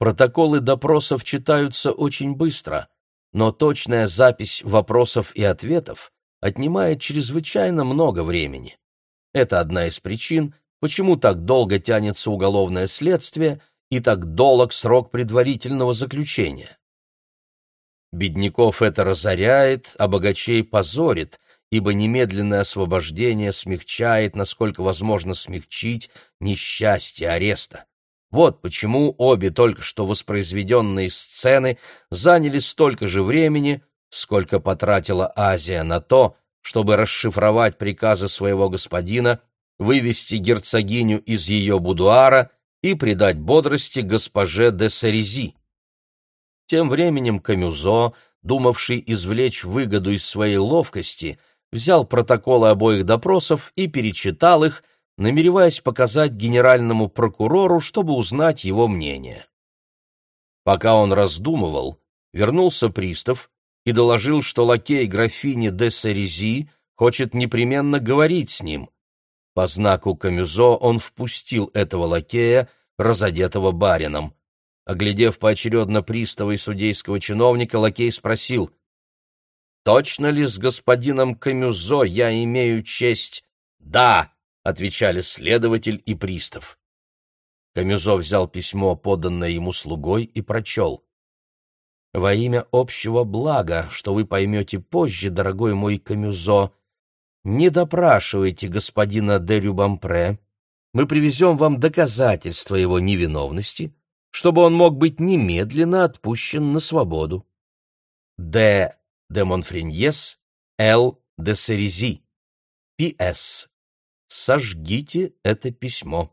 Протоколы допросов читаются очень быстро, но точная запись вопросов и ответов отнимает чрезвычайно много времени. Это одна из причин, почему так долго тянется уголовное следствие и так долг срок предварительного заключения. Бедняков это разоряет, а богачей позорит, ибо немедленное освобождение смягчает, насколько возможно смягчить, несчастье ареста. Вот почему обе только что воспроизведенные сцены заняли столько же времени, сколько потратила Азия на то, чтобы расшифровать приказы своего господина, вывести герцогиню из ее будуара и придать бодрости госпоже де Сарези. Тем временем Камюзо, думавший извлечь выгоду из своей ловкости, взял протоколы обоих допросов и перечитал их, намереваясь показать генеральному прокурору, чтобы узнать его мнение. Пока он раздумывал, вернулся пристав и доложил, что лакей графини де Сарези хочет непременно говорить с ним. По знаку Камюзо он впустил этого лакея, разодетого барином. Оглядев поочередно пристава и судейского чиновника, лакей спросил, «Точно ли с господином Камюзо я имею честь?» «Да», — отвечали следователь и пристав. Камюзо взял письмо, поданное ему слугой, и прочел. «Во имя общего блага, что вы поймете позже, дорогой мой Камюзо, не допрашивайте господина де Рюбампре. Мы привезем вам доказательства его невиновности, чтобы он мог быть немедленно отпущен на свободу. Д. де Мофриньез, Л. де Серизи. П.С. Сожгите это письмо.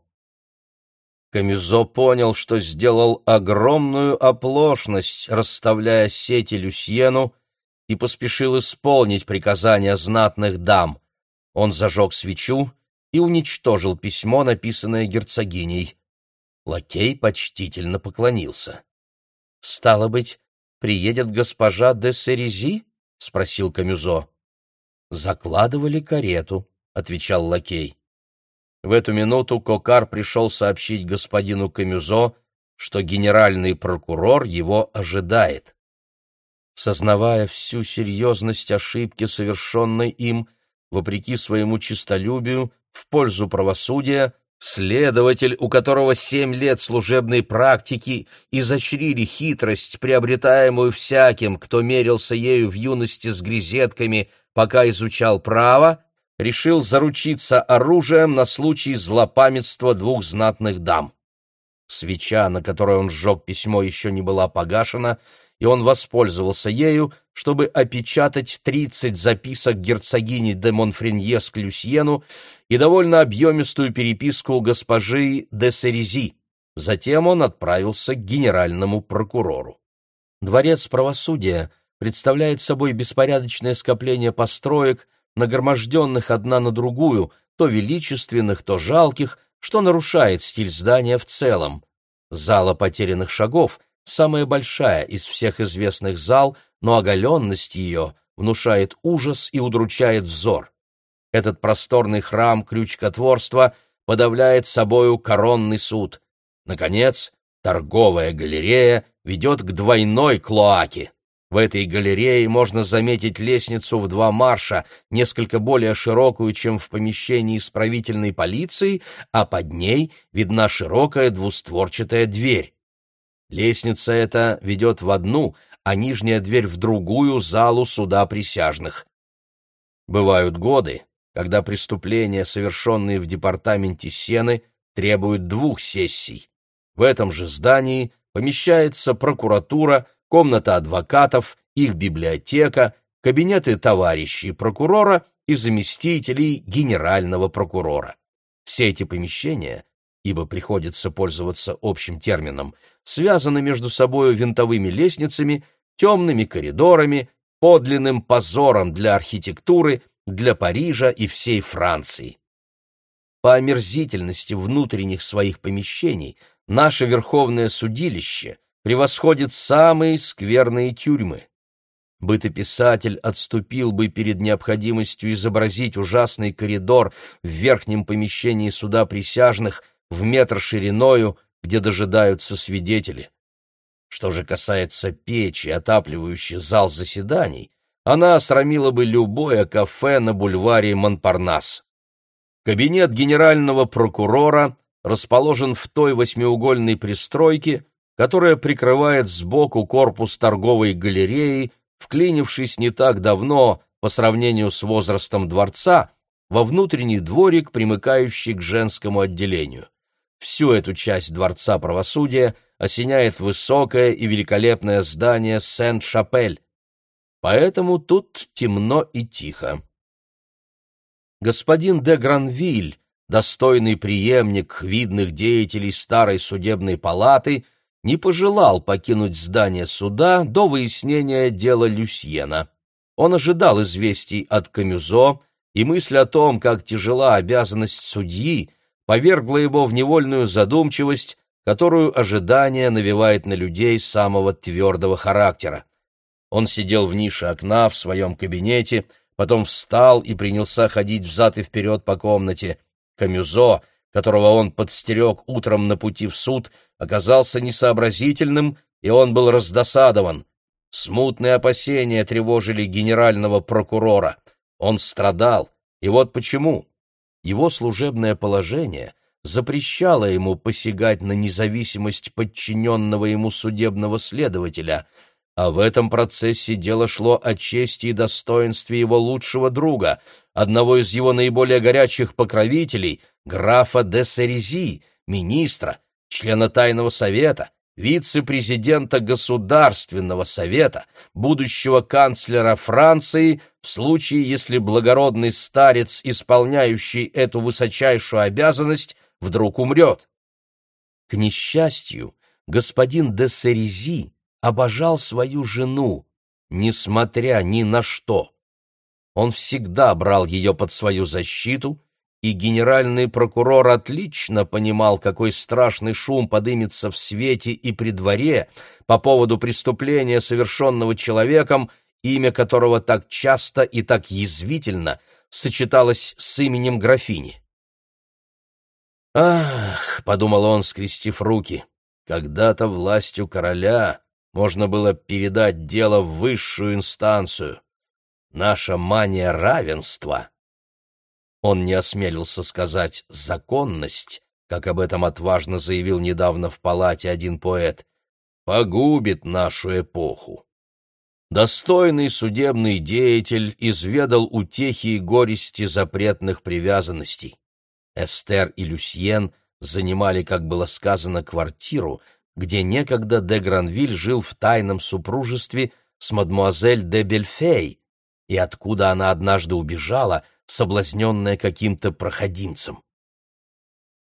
Камюзо понял, что сделал огромную оплошность, расставляя сети Люсьену, и поспешил исполнить приказания знатных дам. Он зажег свечу и уничтожил письмо, написанное герцогиней. Лакей почтительно поклонился. — Стало быть, приедет госпожа де Серези? — спросил Камюзо. — Закладывали карету, — отвечал лакей. В эту минуту Кокар пришел сообщить господину Камюзо, что генеральный прокурор его ожидает. Сознавая всю серьезность ошибки, совершенной им, вопреки своему честолюбию, в пользу правосудия, Следователь, у которого семь лет служебной практики изощрили хитрость, приобретаемую всяким, кто мерился ею в юности с грезетками, пока изучал право, решил заручиться оружием на случай злопамятства двух знатных дам. Свеча, на которой он сжег письмо, еще не была погашена, и он воспользовался ею, чтобы опечатать тридцать записок герцогини де Монфренье с Клюсьену и довольно объемистую переписку госпожи де Серези. Затем он отправился к генеральному прокурору. Дворец правосудия представляет собой беспорядочное скопление построек, нагроможденных одна на другую, то величественных, то жалких, что нарушает стиль здания в целом. Зала потерянных шагов самая большая из всех известных зал, но оголенность ее внушает ужас и удручает взор. Этот просторный храм крючкотворства подавляет собою коронный суд. Наконец, торговая галерея ведет к двойной клоаке. В этой галерее можно заметить лестницу в два марша, несколько более широкую, чем в помещении исправительной полиции, а под ней видна широкая двустворчатая дверь. Лестница эта ведет в одну, а нижняя дверь в другую залу суда присяжных. Бывают годы, когда преступления, совершенные в департаменте Сены, требуют двух сессий. В этом же здании помещается прокуратура, комната адвокатов, их библиотека, кабинеты товарищей прокурора и заместителей генерального прокурора. Все эти помещения ибо приходится пользоваться общим термином, связаны между собой винтовыми лестницами, темными коридорами, подлинным позором для архитектуры, для Парижа и всей Франции. По омерзительности внутренних своих помещений наше Верховное судилище превосходит самые скверные тюрьмы. Бытописатель отступил бы перед необходимостью изобразить ужасный коридор в верхнем помещении суда присяжных – в метр шириною, где дожидаются свидетели. Что же касается печи, отапливающей зал заседаний, она срамила бы любое кафе на бульваре Монпарнас. Кабинет генерального прокурора расположен в той восьмиугольной пристройке, которая прикрывает сбоку корпус торговой галереи, вклинившись не так давно по сравнению с возрастом дворца во внутренний дворик, примыкающий к женскому отделению. Всю эту часть Дворца правосудия осеняет высокое и великолепное здание Сент-Шапель. Поэтому тут темно и тихо. Господин де Гранвиль, достойный преемник видных деятелей старой судебной палаты, не пожелал покинуть здание суда до выяснения дела Люсьена. Он ожидал известий от Камюзо, и мысль о том, как тяжела обязанность судьи, повергла его в невольную задумчивость, которую ожидание навевает на людей самого твердого характера. Он сидел в нише окна в своем кабинете, потом встал и принялся ходить взад и вперед по комнате. Камюзо, которого он подстерег утром на пути в суд, оказался несообразительным, и он был раздосадован. Смутные опасения тревожили генерального прокурора. Он страдал, и вот почему. Его служебное положение запрещало ему посягать на независимость подчиненного ему судебного следователя, а в этом процессе дело шло о чести и достоинстве его лучшего друга, одного из его наиболее горячих покровителей, графа де Серези, министра, члена Тайного совета, вице-президента Государственного совета, будущего канцлера Франции, в случае, если благородный старец, исполняющий эту высочайшую обязанность, вдруг умрет. К несчастью, господин де Серези обожал свою жену, несмотря ни на что. Он всегда брал ее под свою защиту, и генеральный прокурор отлично понимал, какой страшный шум подымется в свете и при дворе по поводу преступления, совершенного человеком, имя которого так часто и так язвительно сочеталось с именем графини. «Ах!» — подумал он, скрестив руки, — «когда-то властью короля можно было передать дело в высшую инстанцию. Наша мания равенства он не осмелился сказать «законность», как об этом отважно заявил недавно в палате один поэт, погубит нашу эпоху. Достойный судебный деятель изведал утехи и горести запретных привязанностей. Эстер и Люсьен занимали, как было сказано, квартиру, где некогда де Гранвиль жил в тайном супружестве с мадмуазель де Бельфей, и откуда она однажды убежала — соблазненная каким-то проходимцем.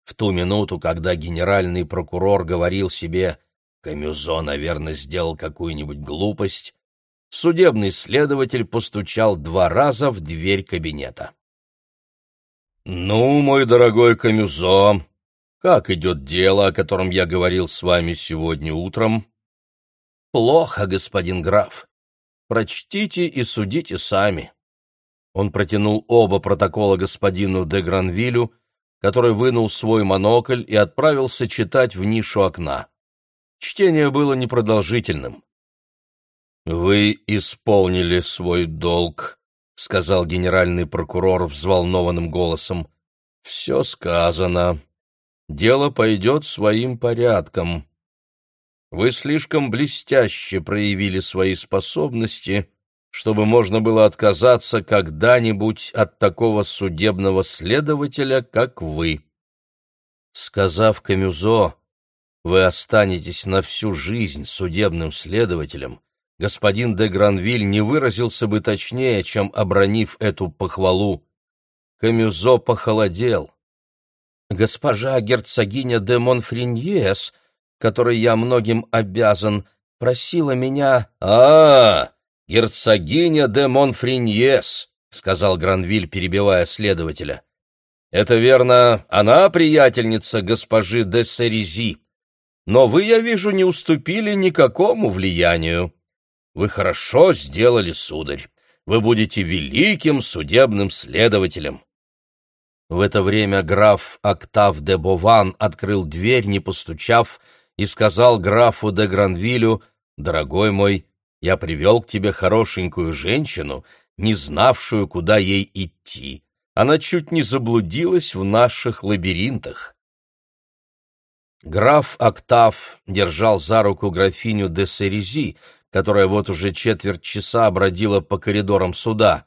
В ту минуту, когда генеральный прокурор говорил себе «Камюзо, наверное, сделал какую-нибудь глупость», судебный следователь постучал два раза в дверь кабинета. «Ну, мой дорогой Камюзо, как идет дело, о котором я говорил с вами сегодня утром?» «Плохо, господин граф. Прочтите и судите сами». Он протянул оба протокола господину де Гранвилю, который вынул свой монокль и отправился читать в нишу окна. Чтение было непродолжительным. «Вы исполнили свой долг», — сказал генеральный прокурор взволнованным голосом. «Все сказано. Дело пойдет своим порядком. Вы слишком блестяще проявили свои способности» чтобы можно было отказаться когда-нибудь от такого судебного следователя, как вы. Сказав Камюзо, вы останетесь на всю жизнь судебным следователем, господин де Гранвиль не выразился бы точнее, чем обронив эту похвалу. Камюзо похолодел. Госпожа герцогиня де Монфриньес, которой я многим обязан, просила меня... а, -а, -а герцогиня де Монфриньес», — сказал Гранвиль, перебивая следователя. «Это верно, она приятельница госпожи де Серези. Но вы, я вижу, не уступили никакому влиянию. Вы хорошо сделали, сударь. Вы будете великим судебным следователем». В это время граф Октав де Бован открыл дверь, не постучав, и сказал графу де Гранвилю, «Дорогой мой, я привел к тебе хорошенькую женщину, не знавшую, куда ей идти. Она чуть не заблудилась в наших лабиринтах». Граф Октав держал за руку графиню де Серези, которая вот уже четверть часа бродила по коридорам суда.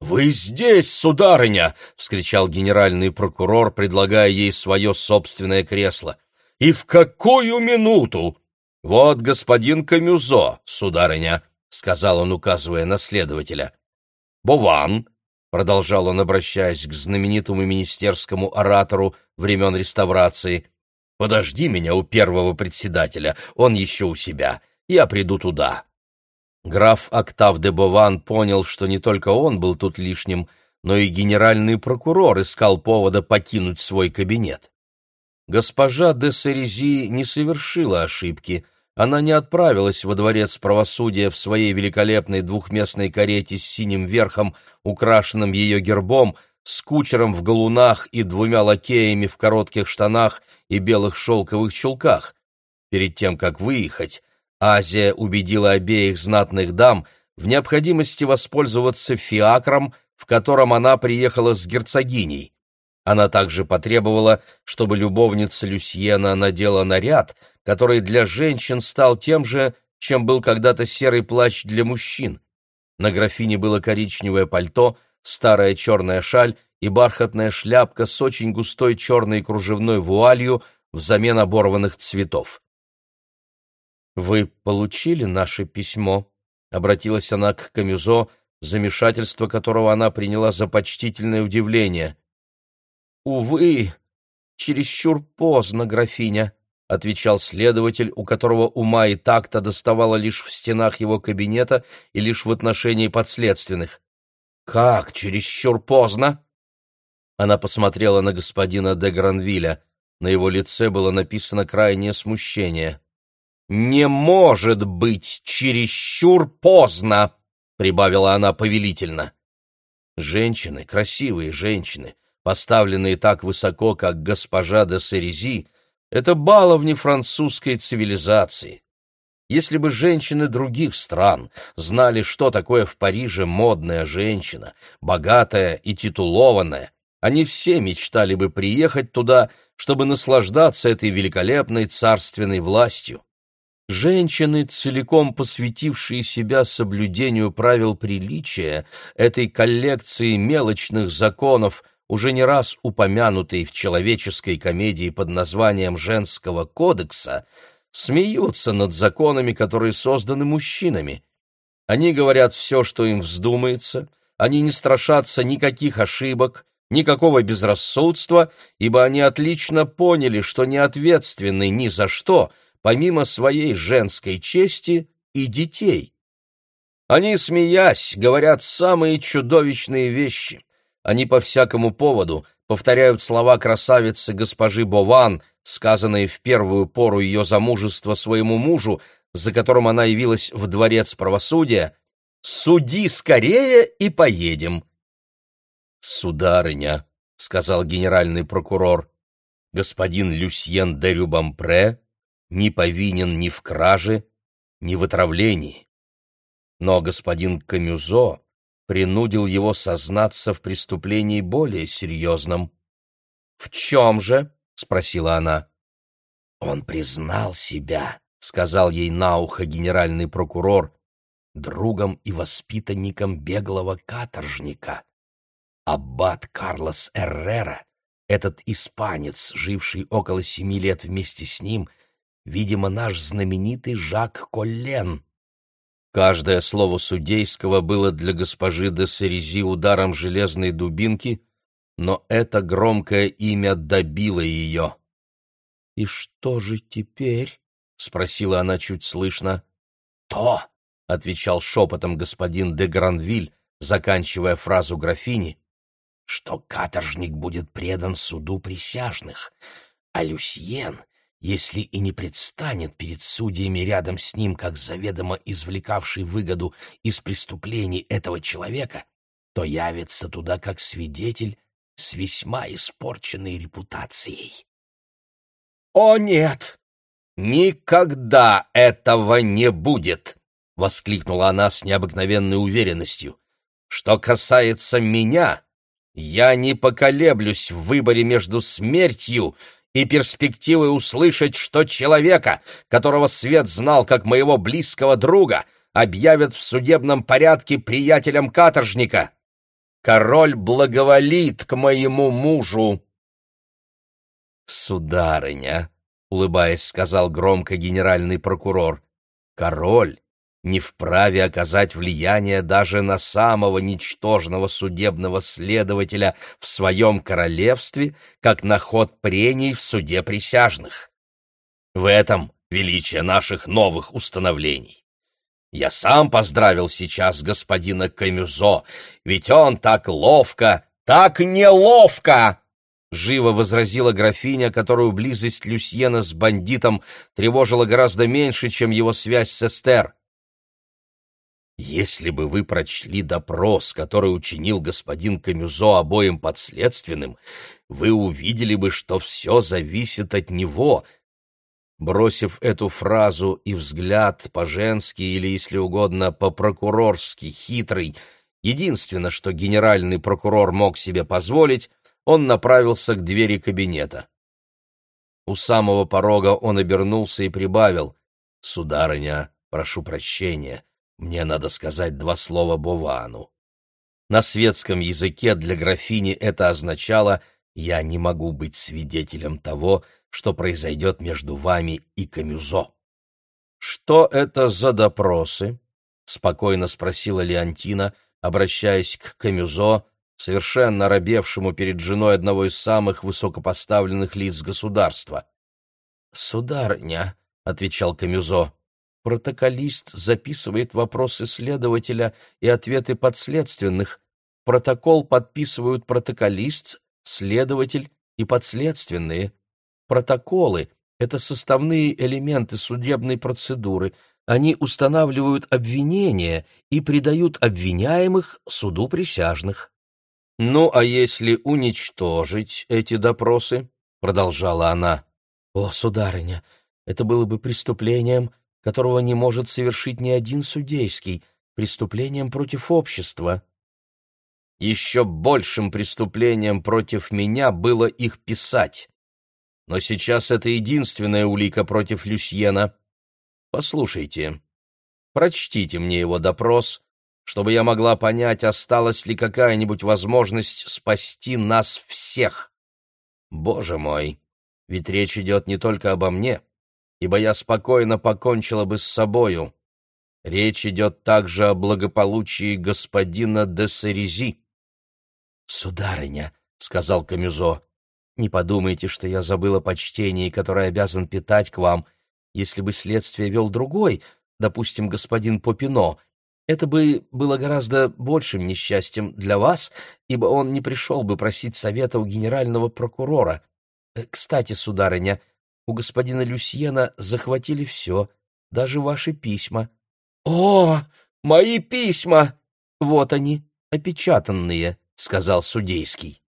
«Вы здесь, сударыня!» — вскричал генеральный прокурор, предлагая ей свое собственное кресло. «И в какую минуту?» «Вот господин Камюзо, сударыня», — сказал он, указывая на следователя. «Бован», — продолжал он, обращаясь к знаменитому министерскому оратору времен реставрации, — «подожди меня у первого председателя, он еще у себя, я приду туда». Граф Октав де Бован понял, что не только он был тут лишним, но и генеральный прокурор искал повода покинуть свой кабинет. Госпожа де Серези не совершила ошибки. Она не отправилась во дворец правосудия в своей великолепной двухместной карете с синим верхом, украшенным ее гербом, с кучером в галунах и двумя лакеями в коротких штанах и белых шелковых чулках. Перед тем, как выехать, Азия убедила обеих знатных дам в необходимости воспользоваться фиакром, в котором она приехала с герцогиней. Она также потребовала, чтобы любовница Люсьена надела наряд, который для женщин стал тем же, чем был когда-то серый плащ для мужчин. На графине было коричневое пальто, старая черная шаль и бархатная шляпка с очень густой черной кружевной вуалью взамен оборванных цветов. «Вы получили наше письмо?» — обратилась она к Камюзо, замешательство которого она приняла за почтительное удивление. «Увы, чересчур поздно, графиня», — отвечал следователь, у которого ума и такта доставало лишь в стенах его кабинета и лишь в отношении подследственных. «Как чересчур поздно?» Она посмотрела на господина де Гранвиля. На его лице было написано крайнее смущение не может быть чересчур поздно, прибавила она повелительно. Женщины, красивые женщины, поставленные так высоко, как госпожа де Серези, это баловни французской цивилизации. Если бы женщины других стран знали, что такое в Париже модная женщина, богатая и титулованная, они все мечтали бы приехать туда, чтобы наслаждаться этой великолепной царственной властью. Женщины, целиком посвятившие себя соблюдению правил приличия, этой коллекции мелочных законов, уже не раз упомянутой в человеческой комедии под названием «Женского кодекса», смеются над законами, которые созданы мужчинами. Они говорят все, что им вздумается, они не страшатся никаких ошибок, никакого безрассудства, ибо они отлично поняли, что не ответственны ни за что — помимо своей женской чести и детей. Они, смеясь, говорят самые чудовищные вещи. Они по всякому поводу повторяют слова красавицы госпожи Бован, сказанные в первую пору ее замужества своему мужу, за которым она явилась в дворец правосудия, «Суди скорее и поедем». «Сударыня», — сказал генеральный прокурор, — «господин Люсьен де Рюбампре не повинен ни в краже, ни в отравлении. Но господин Камюзо принудил его сознаться в преступлении более серьезном. «В чем же?» — спросила она. «Он признал себя», — сказал ей на ухо генеральный прокурор, другом и воспитанником беглого каторжника. Аббат Карлос Эррера, этот испанец, живший около семи лет вместе с ним, видимо, наш знаменитый Жак Коллен. Каждое слово судейского было для госпожи де Серези ударом железной дубинки, но это громкое имя добило ее. «И что же теперь?» — спросила она чуть слышно. «То!» — отвечал шепотом господин де Гранвиль, заканчивая фразу графини, что каторжник будет предан суду присяжных, а Люсьен если и не предстанет перед судьями рядом с ним, как заведомо извлекавший выгоду из преступлений этого человека, то явится туда как свидетель с весьма испорченной репутацией. «О, нет! никогда этого не будет!» — воскликнула она с необыкновенной уверенностью. «Что касается меня, я не поколеблюсь в выборе между смертью и перспективой услышать, что человека, которого свет знал как моего близкого друга, объявят в судебном порядке приятелем каторжника. Король благоволит к моему мужу. Сударыня, улыбаясь, сказал громко генеральный прокурор, король не вправе оказать влияние даже на самого ничтожного судебного следователя в своем королевстве, как на ход прений в суде присяжных. В этом величие наших новых установлений. Я сам поздравил сейчас господина Камюзо, ведь он так ловко, так неловко Живо возразила графиня, которую близость Люсьена с бандитом тревожила гораздо меньше, чем его связь с Эстер. Если бы вы прочли допрос, который учинил господин Камюзо обоим подследственным, вы увидели бы, что все зависит от него. Бросив эту фразу и взгляд по-женски или, если угодно, по-прокурорски хитрый, единственное, что генеральный прокурор мог себе позволить, он направился к двери кабинета. У самого порога он обернулся и прибавил «Сударыня, прошу прощения». Мне надо сказать два слова Бовану. На светском языке для графини это означало «я не могу быть свидетелем того, что произойдет между вами и Камюзо». «Что это за допросы?» — спокойно спросила Леонтина, обращаясь к Камюзо, совершенно робевшему перед женой одного из самых высокопоставленных лиц государства. «Сударыня», — отвечал Камюзо, Протоколист записывает вопросы следователя и ответы подследственных. Протокол подписывают протоколист, следователь и подследственные. Протоколы — это составные элементы судебной процедуры. Они устанавливают обвинения и придают обвиняемых суду присяжных. «Ну, а если уничтожить эти допросы?» — продолжала она. «О, сударыня, это было бы преступлением, которого не может совершить ни один судейский, преступлением против общества. Еще большим преступлением против меня было их писать. Но сейчас это единственная улика против Люсьена. Послушайте, прочтите мне его допрос, чтобы я могла понять, осталась ли какая-нибудь возможность спасти нас всех. Боже мой, ведь речь идет не только обо мне ибо я спокойно покончила бы с собою. Речь идет также о благополучии господина де Сарези. «Сударыня», — сказал Камюзо, — «не подумайте, что я забыла почтение, которое обязан питать к вам. Если бы следствие вел другой, допустим, господин Попино, это бы было гораздо большим несчастьем для вас, ибо он не пришел бы просить совета у генерального прокурора. Э, кстати, сударыня, у господина Люсьена захватили все, даже ваши письма. — О, мои письма! Вот они, опечатанные, — сказал судейский.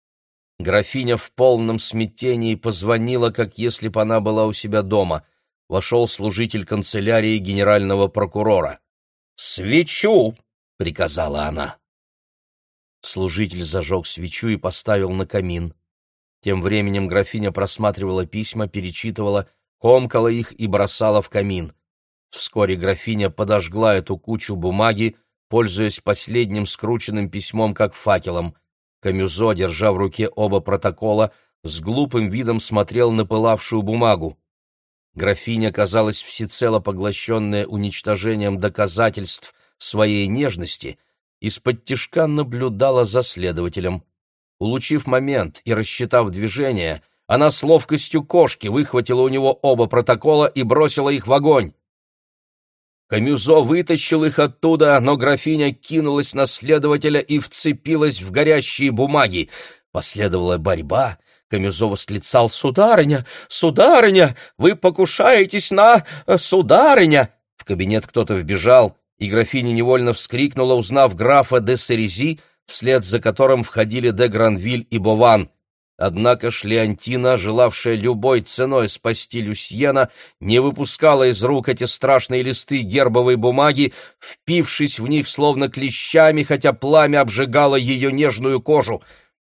Графиня в полном смятении позвонила, как если бы она была у себя дома. Вошел служитель канцелярии генерального прокурора. «Свечу!» — приказала она. Служитель зажег свечу и поставил на камин. Тем временем графиня просматривала письма, перечитывала, комкала их и бросала в камин. Вскоре графиня подожгла эту кучу бумаги, пользуясь последним скрученным письмом как факелом. Камюзо, держа в руке оба протокола, с глупым видом смотрел на пылавшую бумагу. Графиня, казалась всецело поглощенная уничтожением доказательств своей нежности, из-под тишка наблюдала за следователем. Улучив момент и рассчитав движение, она с ловкостью кошки выхватила у него оба протокола и бросила их в огонь. Камюзо вытащил их оттуда, но графиня кинулась на следователя и вцепилась в горящие бумаги. Последовала борьба. Камюзо восклицал «Сударыня! Сударыня! Вы покушаетесь на... Э, сударыня!» В кабинет кто-то вбежал, и графиня невольно вскрикнула, узнав графа де Серези, вслед за которым входили де Гранвиль и Бован. Однако Шлеонтина, желавшая любой ценой спасти Люсьена, не выпускала из рук эти страшные листы гербовой бумаги, впившись в них словно клещами, хотя пламя обжигало ее нежную кожу.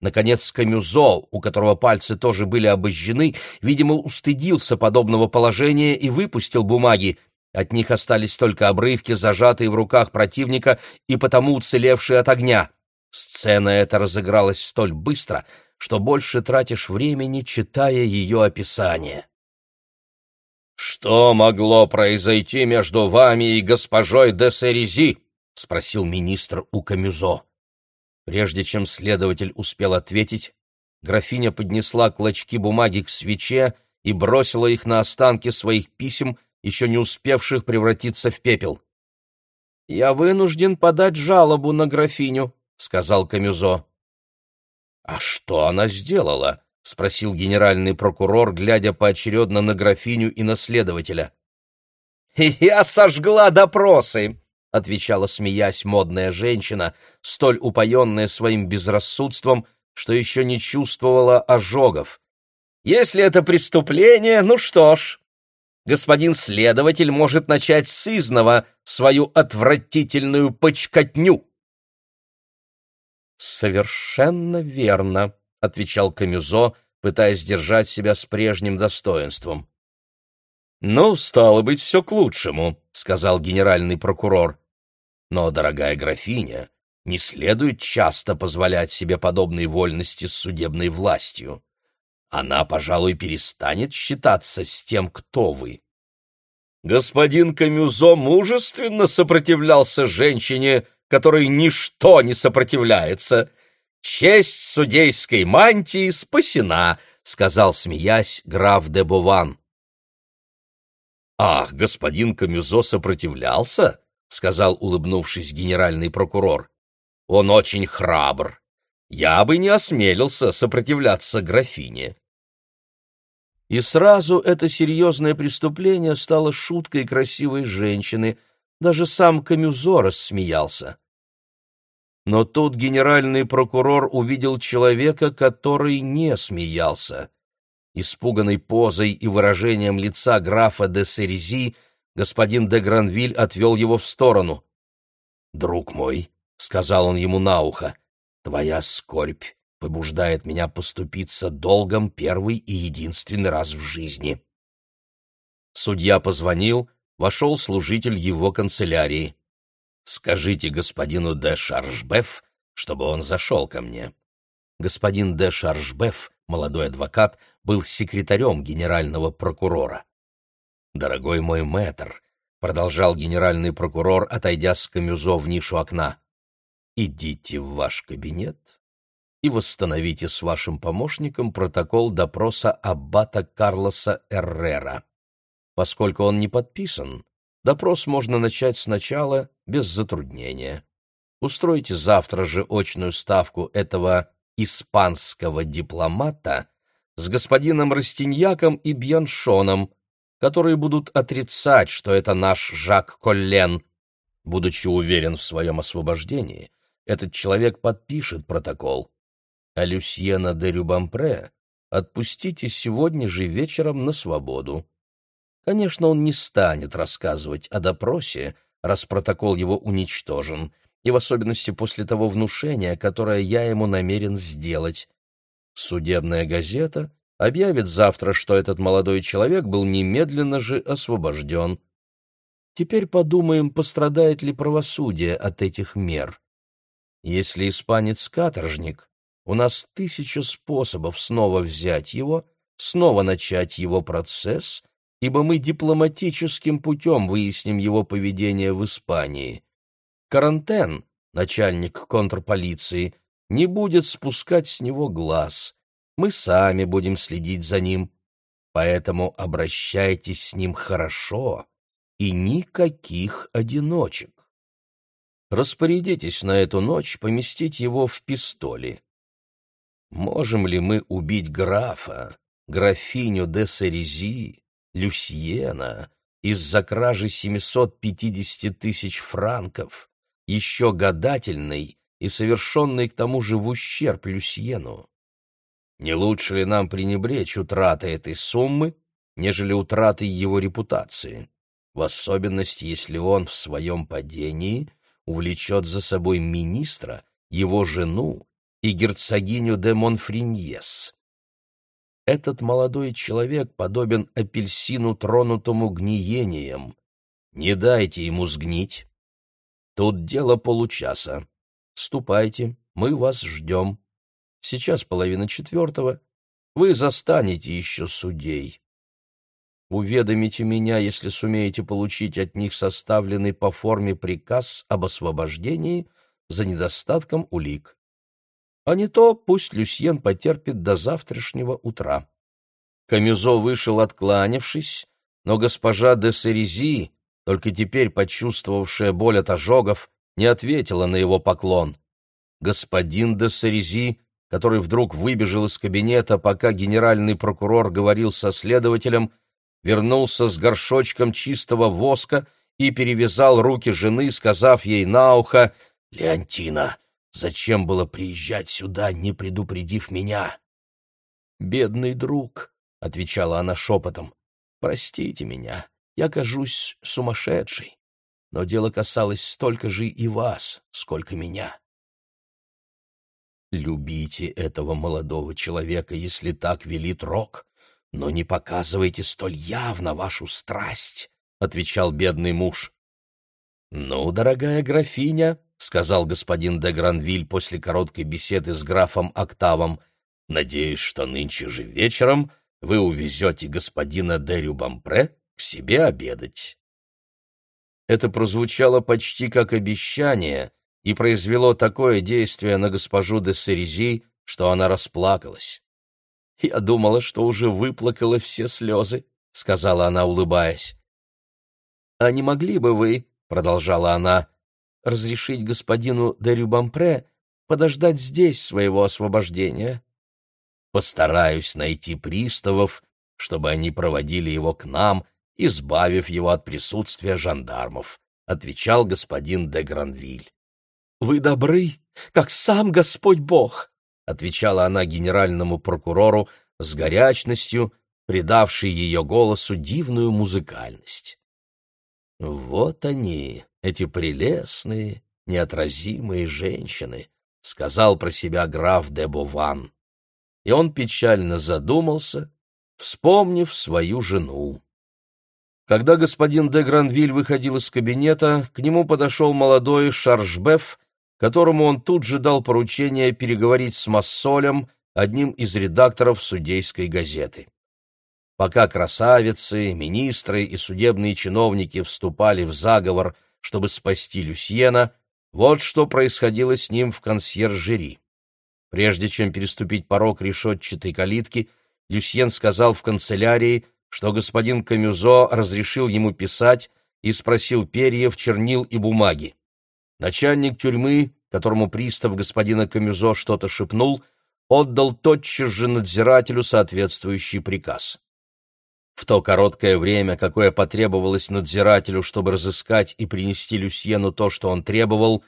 Наконец Камюзо, у которого пальцы тоже были обожжены, видимо, устыдился подобного положения и выпустил бумаги. От них остались только обрывки, зажатые в руках противника и потому уцелевшие от огня. Сцена эта разыгралась столь быстро — что больше тратишь времени, читая ее описание. «Что могло произойти между вами и госпожой де Серези?» — спросил министр у Камюзо. Прежде чем следователь успел ответить, графиня поднесла клочки бумаги к свече и бросила их на останки своих писем, еще не успевших превратиться в пепел. «Я вынужден подать жалобу на графиню», — сказал Камюзо. «А что она сделала?» — спросил генеральный прокурор, глядя поочередно на графиню и на следователя. «Я сожгла допросы!» — отвечала, смеясь, модная женщина, столь упоенная своим безрассудством, что еще не чувствовала ожогов. «Если это преступление, ну что ж, господин следователь может начать с изного свою отвратительную почкотню». «Совершенно верно», — отвечал Камюзо, пытаясь держать себя с прежним достоинством. «Ну, стало быть, все к лучшему», — сказал генеральный прокурор. «Но, дорогая графиня, не следует часто позволять себе подобные вольности с судебной властью. Она, пожалуй, перестанет считаться с тем, кто вы». Господин Камюзо мужественно сопротивлялся женщине, которой ничто не сопротивляется. Честь судейской мантии спасена, сказал, смеясь, граф де Буван. Ах, господин Камюзо сопротивлялся, сказал, улыбнувшись, генеральный прокурор. Он очень храбр. Я бы не осмелился сопротивляться графине. И сразу это серьезное преступление стало шуткой красивой женщины — даже сам Камюзо рассмеялся. Но тут генеральный прокурор увидел человека, который не смеялся. Испуганной позой и выражением лица графа де Серези господин де Гранвиль отвел его в сторону. «Друг мой», — сказал он ему на ухо, — «твоя скорбь побуждает меня поступиться долгом первый и единственный раз в жизни». Судья позвонил, вошел служитель его канцелярии. «Скажите господину де Шаржбеф, чтобы он зашел ко мне». Господин де Шаржбеф, молодой адвокат, был секретарем генерального прокурора. «Дорогой мой мэтр», — продолжал генеральный прокурор, отойдя с камюзо в нишу окна, — «идите в ваш кабинет и восстановите с вашим помощником протокол допроса аббата Карлоса Эррера. Поскольку он не подписан, допрос можно начать сначала без затруднения. Устройте завтра же очную ставку этого испанского дипломата с господином Растиньяком и Бьяншоном, которые будут отрицать, что это наш Жак Коллен. Будучи уверен в своем освобождении, этот человек подпишет протокол. А Люсьена де Рюбампре отпустите сегодня же вечером на свободу. Конечно, он не станет рассказывать о допросе, раз протокол его уничтожен, и в особенности после того внушения, которое я ему намерен сделать. Судебная газета объявит завтра, что этот молодой человек был немедленно же освобожден. Теперь подумаем, пострадает ли правосудие от этих мер. Если испанец каторжник, у нас тысяча способов снова взять его, снова начать его процесс ибо мы дипломатическим путем выясним его поведение в Испании. Карантен, начальник контрполиции, не будет спускать с него глаз. Мы сами будем следить за ним. Поэтому обращайтесь с ним хорошо и никаких одиночек. Распорядитесь на эту ночь поместить его в пистоли. Можем ли мы убить графа, графиню де Серези, Люсьена из-за кражи 750 тысяч франков, еще гадательный и совершенный к тому же в ущерб Люсьену. Не лучше ли нам пренебречь утратой этой суммы, нежели утратой его репутации, в особенности, если он в своем падении увлечет за собой министра, его жену и герцогиню де Монфриньес. Этот молодой человек подобен апельсину, тронутому гниением. Не дайте ему сгнить. Тут дело получаса. Ступайте, мы вас ждем. Сейчас половина четвертого. Вы застанете еще судей. Уведомите меня, если сумеете получить от них составленный по форме приказ об освобождении за недостатком улик а не то пусть Люсьен потерпит до завтрашнего утра. Камюзо вышел, откланявшись, но госпожа де Серези, только теперь почувствовавшая боль от ожогов, не ответила на его поклон. Господин де Серези, который вдруг выбежал из кабинета, пока генеральный прокурор говорил со следователем, вернулся с горшочком чистого воска и перевязал руки жены, сказав ей на ухо «Леонтина, Зачем было приезжать сюда, не предупредив меня? «Бедный друг», — отвечала она шепотом, — «простите меня, я кажусь сумасшедшей, но дело касалось столько же и вас, сколько меня». «Любите этого молодого человека, если так велит Рок, но не показывайте столь явно вашу страсть», — отвечал бедный муж. «Ну, дорогая графиня», — сказал господин де Гранвиль после короткой беседы с графом Октавом, — «надеюсь, что нынче же вечером вы увезете господина де Рюбампре к себе обедать». Это прозвучало почти как обещание и произвело такое действие на госпожу де Серези, что она расплакалась. «Я думала, что уже выплакала все слезы», — сказала она, улыбаясь. «А не могли бы вы, продолжала она, разрешить господину де Рюбампре подождать здесь своего освобождения. Постараюсь найти приставов, чтобы они проводили его к нам, избавив его от присутствия жандармов, отвечал господин де Гранвиль. Вы добры, как сам Господь Бог, отвечала она генеральному прокурору с горячностью, придавшей ее голосу дивную музыкальность. «Вот они, эти прелестные, неотразимые женщины», — сказал про себя граф де Бован. И он печально задумался, вспомнив свою жену. Когда господин де Гранвиль выходил из кабинета, к нему подошел молодой Шаржбеф, которому он тут же дал поручение переговорить с Массолем, одним из редакторов судейской газеты. Пока красавицы, министры и судебные чиновники вступали в заговор, чтобы спасти Люсьена, вот что происходило с ним в консьержери. Прежде чем переступить порог решетчатой калитки, Люсьен сказал в канцелярии, что господин Камюзо разрешил ему писать и спросил перьев, чернил и бумаги. Начальник тюрьмы, которому пристав господина Камюзо что-то шепнул, отдал тотчас же надзирателю соответствующий приказ. В то короткое время, какое потребовалось надзирателю, чтобы разыскать и принести Люсьену то, что он требовал,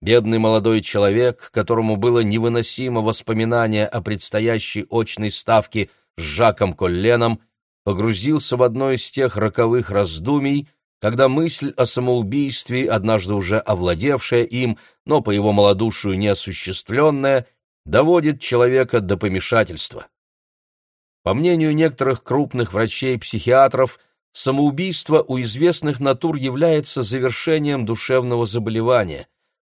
бедный молодой человек, которому было невыносимо воспоминание о предстоящей очной ставке с Жаком Колленом, погрузился в одно из тех роковых раздумий, когда мысль о самоубийстве, однажды уже овладевшая им, но по его малодушию неосуществленная, доводит человека до помешательства. По мнению некоторых крупных врачей-психиатров, самоубийство у известных натур является завершением душевного заболевания.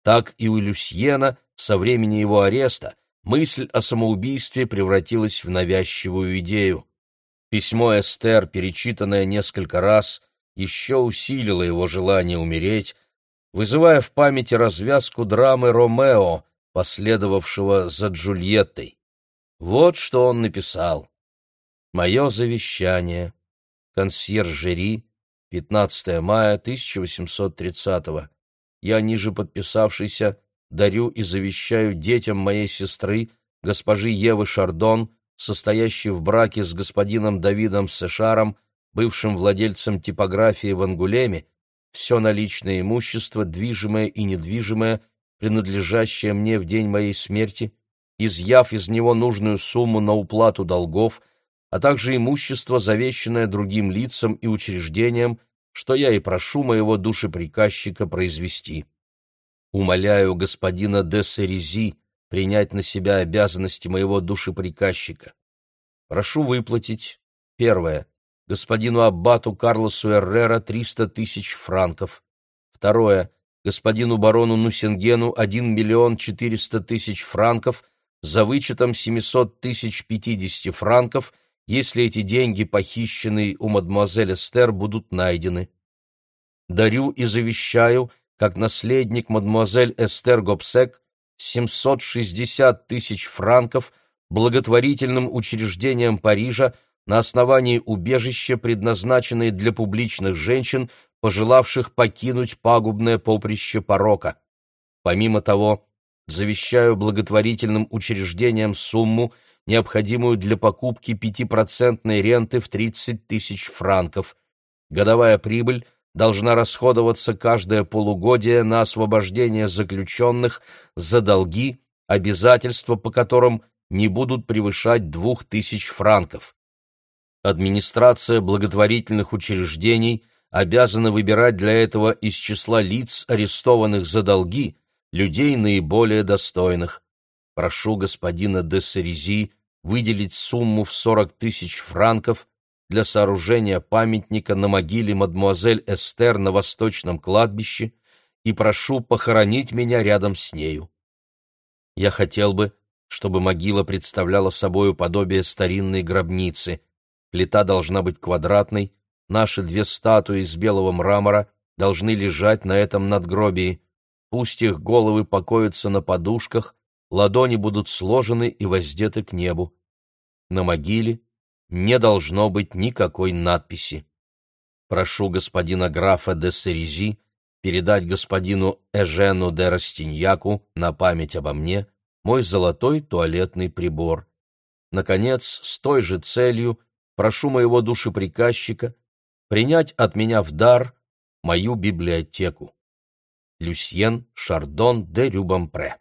Так и у Люсьена со времени его ареста мысль о самоубийстве превратилась в навязчивую идею. Письмо Эстер, перечитанное несколько раз, еще усилило его желание умереть, вызывая в памяти развязку драмы Ромео, последовавшего за Джульеттой. Вот что он написал. Мое завещание. Консьержери. 15 мая 1830 -го. Я, ниже подписавшийся, дарю и завещаю детям моей сестры, госпожи Евы Шардон, состоящей в браке с господином Давидом Сешаром, бывшим владельцем типографии в Ангулеме, все наличное имущество, движимое и недвижимое, принадлежащее мне в день моей смерти, изъяв из него нужную сумму на уплату долгов, а также имущество, завещанное другим лицам и учреждениям, что я и прошу моего душеприказчика произвести. Умоляю господина де Серези принять на себя обязанности моего душеприказчика. Прошу выплатить, первое, господину Аббату Карлосу Эррера 300 тысяч франков, второе, господину барону Нусингену 1 миллион 400 тысяч франков за вычетом 700 тысяч 50 франков – если эти деньги, похищенные у мадемуазель Эстер, будут найдены. Дарю и завещаю, как наследник мадемуазель Эстер Гобсек, 760 тысяч франков благотворительным учреждениям Парижа на основании убежища, предназначенные для публичных женщин, пожелавших покинуть пагубное поприще порока. Помимо того, завещаю благотворительным учреждениям сумму, необходимую для покупки 5% ренты в 30 тысяч франков. Годовая прибыль должна расходоваться каждое полугодие на освобождение заключенных за долги, обязательства по которым не будут превышать 2000 франков. Администрация благотворительных учреждений обязана выбирать для этого из числа лиц, арестованных за долги, людей наиболее достойных. Прошу господина де Сарези выделить сумму в 40 тысяч франков для сооружения памятника на могиле мадмуазель Эстер на Восточном кладбище и прошу похоронить меня рядом с нею. Я хотел бы, чтобы могила представляла собою подобие старинной гробницы. Плита должна быть квадратной, наши две статуи из белого мрамора должны лежать на этом надгробии. Пусть их головы покоятся на подушках, ладони будут сложены и воздеты к небу. На могиле не должно быть никакой надписи. Прошу господина графа де Серези передать господину Эжену де Растиньяку на память обо мне мой золотой туалетный прибор. Наконец, с той же целью прошу моего душеприказчика принять от меня в дар мою библиотеку. Люсьен Шардон де Рюбампре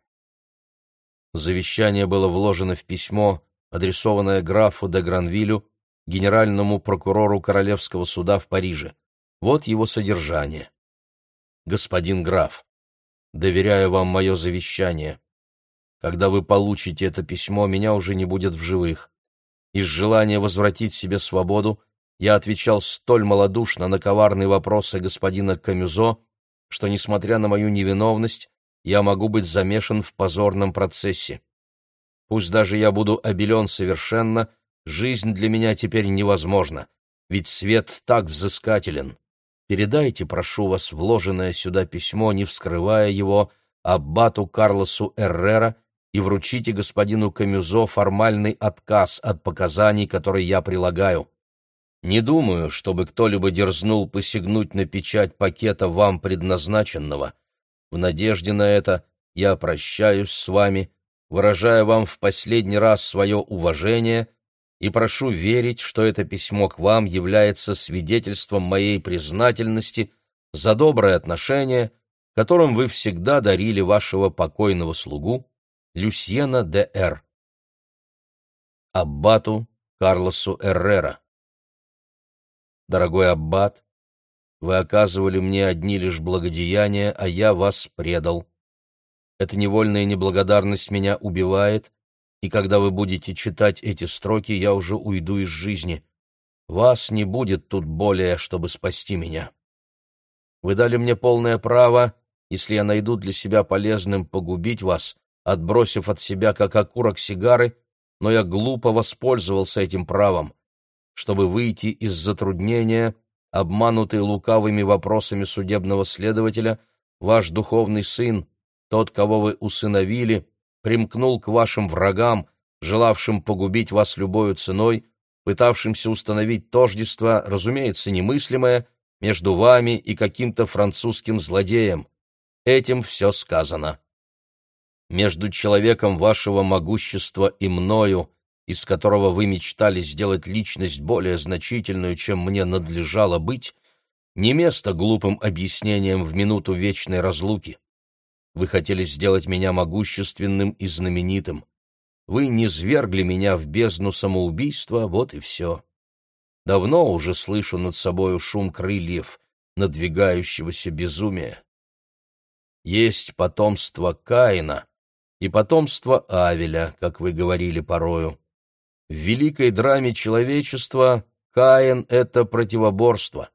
Завещание было вложено в письмо, адресованное графу де Гранвилю, генеральному прокурору Королевского суда в Париже. Вот его содержание. «Господин граф, доверяю вам мое завещание. Когда вы получите это письмо, меня уже не будет в живых. Из желания возвратить себе свободу я отвечал столь малодушно на коварные вопросы господина Камюзо, что, несмотря на мою невиновность, я могу быть замешан в позорном процессе. Пусть даже я буду обелен совершенно, жизнь для меня теперь невозможна, ведь свет так взыскателен. Передайте, прошу вас, вложенное сюда письмо, не вскрывая его, аббату Карлосу Эррера и вручите господину Камюзо формальный отказ от показаний, которые я прилагаю. Не думаю, чтобы кто-либо дерзнул посягнуть на печать пакета вам предназначенного. В надежде на это я прощаюсь с вами, выражая вам в последний раз свое уважение и прошу верить, что это письмо к вам является свидетельством моей признательности за доброе отношение, которым вы всегда дарили вашего покойного слугу Люсьена де Р. Аббату Карлосу Эррера. Дорогой аббат, вы оказывали мне одни лишь благодеяния, а я вас предал. Эта невольная неблагодарность меня убивает, и когда вы будете читать эти строки, я уже уйду из жизни. Вас не будет тут более, чтобы спасти меня. Вы дали мне полное право, если я найду для себя полезным погубить вас, отбросив от себя как окурок сигары, но я глупо воспользовался этим правом. Чтобы выйти из затруднения, обманутый лукавыми вопросами судебного следователя, ваш духовный сын, тот, кого вы усыновили, примкнул к вашим врагам, желавшим погубить вас любою ценой, пытавшимся установить тождество, разумеется, немыслимое, между вами и каким-то французским злодеем. Этим все сказано. Между человеком вашего могущества и мною — из которого вы мечтали сделать личность более значительную, чем мне надлежало быть, не место глупым объяснениям в минуту вечной разлуки. Вы хотели сделать меня могущественным и знаменитым. вы не свергли меня в бездну самоубийства, вот и все. Давно уже слышу над собою шум крыльев, надвигающегося безумия. Есть потомство Каина и потомство Авеля, как вы говорили порою. В великой драме человечества Каин — это противоборство.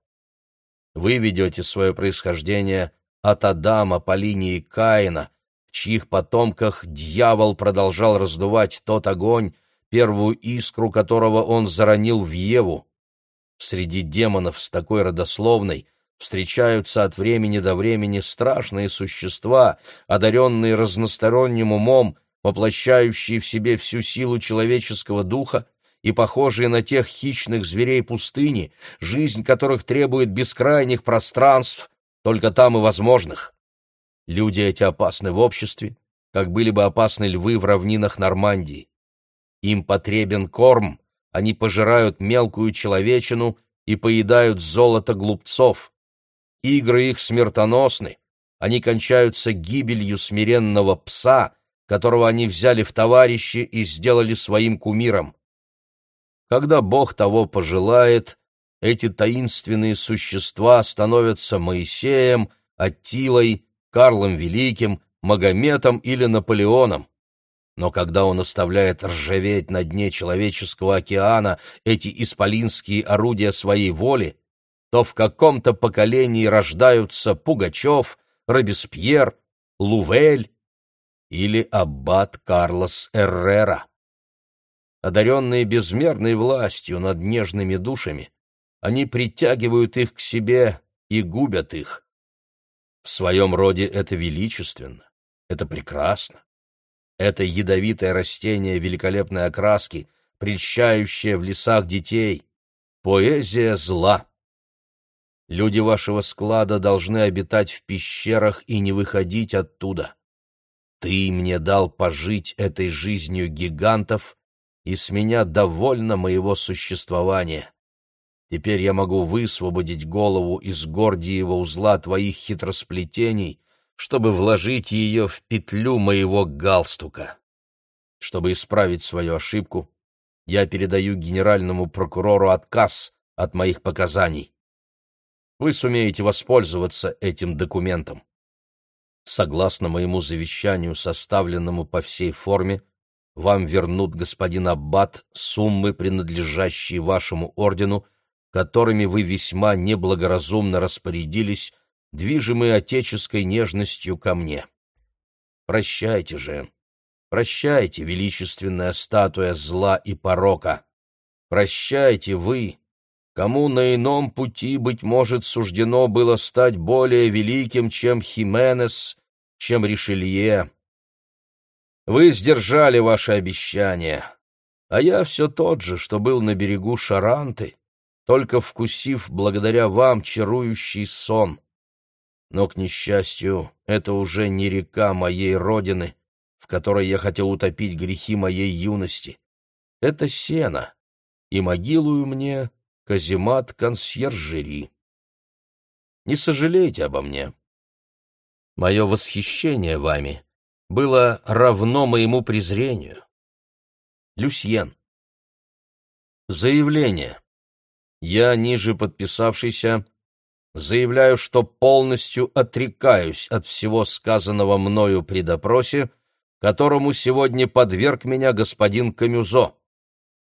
Вы ведете свое происхождение от Адама по линии Каина, в чьих потомках дьявол продолжал раздувать тот огонь, первую искру которого он заронил в Еву. Среди демонов с такой родословной встречаются от времени до времени страшные существа, одаренные разносторонним умом, воплощающие в себе всю силу человеческого духа и похожие на тех хищных зверей пустыни, жизнь которых требует бескрайних пространств, только там и возможных. Люди эти опасны в обществе, как были бы опасны львы в равнинах Нормандии. Им потребен корм, они пожирают мелкую человечину и поедают золото глупцов. Игры их смертоносны, они кончаются гибелью смиренного пса, которого они взяли в товарищи и сделали своим кумиром. Когда Бог того пожелает, эти таинственные существа становятся Моисеем, Аттилой, Карлом Великим, Магометом или Наполеоном. Но когда он оставляет ржаветь на дне человеческого океана эти исполинские орудия своей воли, то в каком-то поколении рождаются Пугачев, Робеспьер, Лувель или аббат Карлос Эррера. Одаренные безмерной властью над нежными душами, они притягивают их к себе и губят их. В своем роде это величественно, это прекрасно. Это ядовитое растение великолепной окраски, прельщающее в лесах детей. Поэзия зла. Люди вашего склада должны обитать в пещерах и не выходить оттуда. Ты мне дал пожить этой жизнью гигантов, и с меня довольно моего существования. Теперь я могу высвободить голову из гордиева узла твоих хитросплетений, чтобы вложить ее в петлю моего галстука. Чтобы исправить свою ошибку, я передаю генеральному прокурору отказ от моих показаний вы сумеете воспользоваться этим документом. Согласно моему завещанию, составленному по всей форме, вам вернут, господин Аббат, суммы, принадлежащие вашему ордену, которыми вы весьма неблагоразумно распорядились, движимые отеческой нежностью ко мне. Прощайте же, прощайте, величественная статуя зла и порока. Прощайте вы, кому на ином пути, быть может, суждено было стать более великим, чем Хименес, чем Ришелье. Вы сдержали ваши обещания, а я все тот же, что был на берегу Шаранты, только вкусив благодаря вам чарующий сон. Но, к несчастью, это уже не река моей родины, в которой я хотел утопить грехи моей юности. Это сено, и могилую мне каземат консьержери. Не сожалейте обо мне. Мое восхищение вами было равно моему презрению. Люсьен. Заявление. Я, ниже подписавшийся, заявляю, что полностью отрекаюсь от всего сказанного мною при допросе, которому сегодня подверг меня господин Камюзо.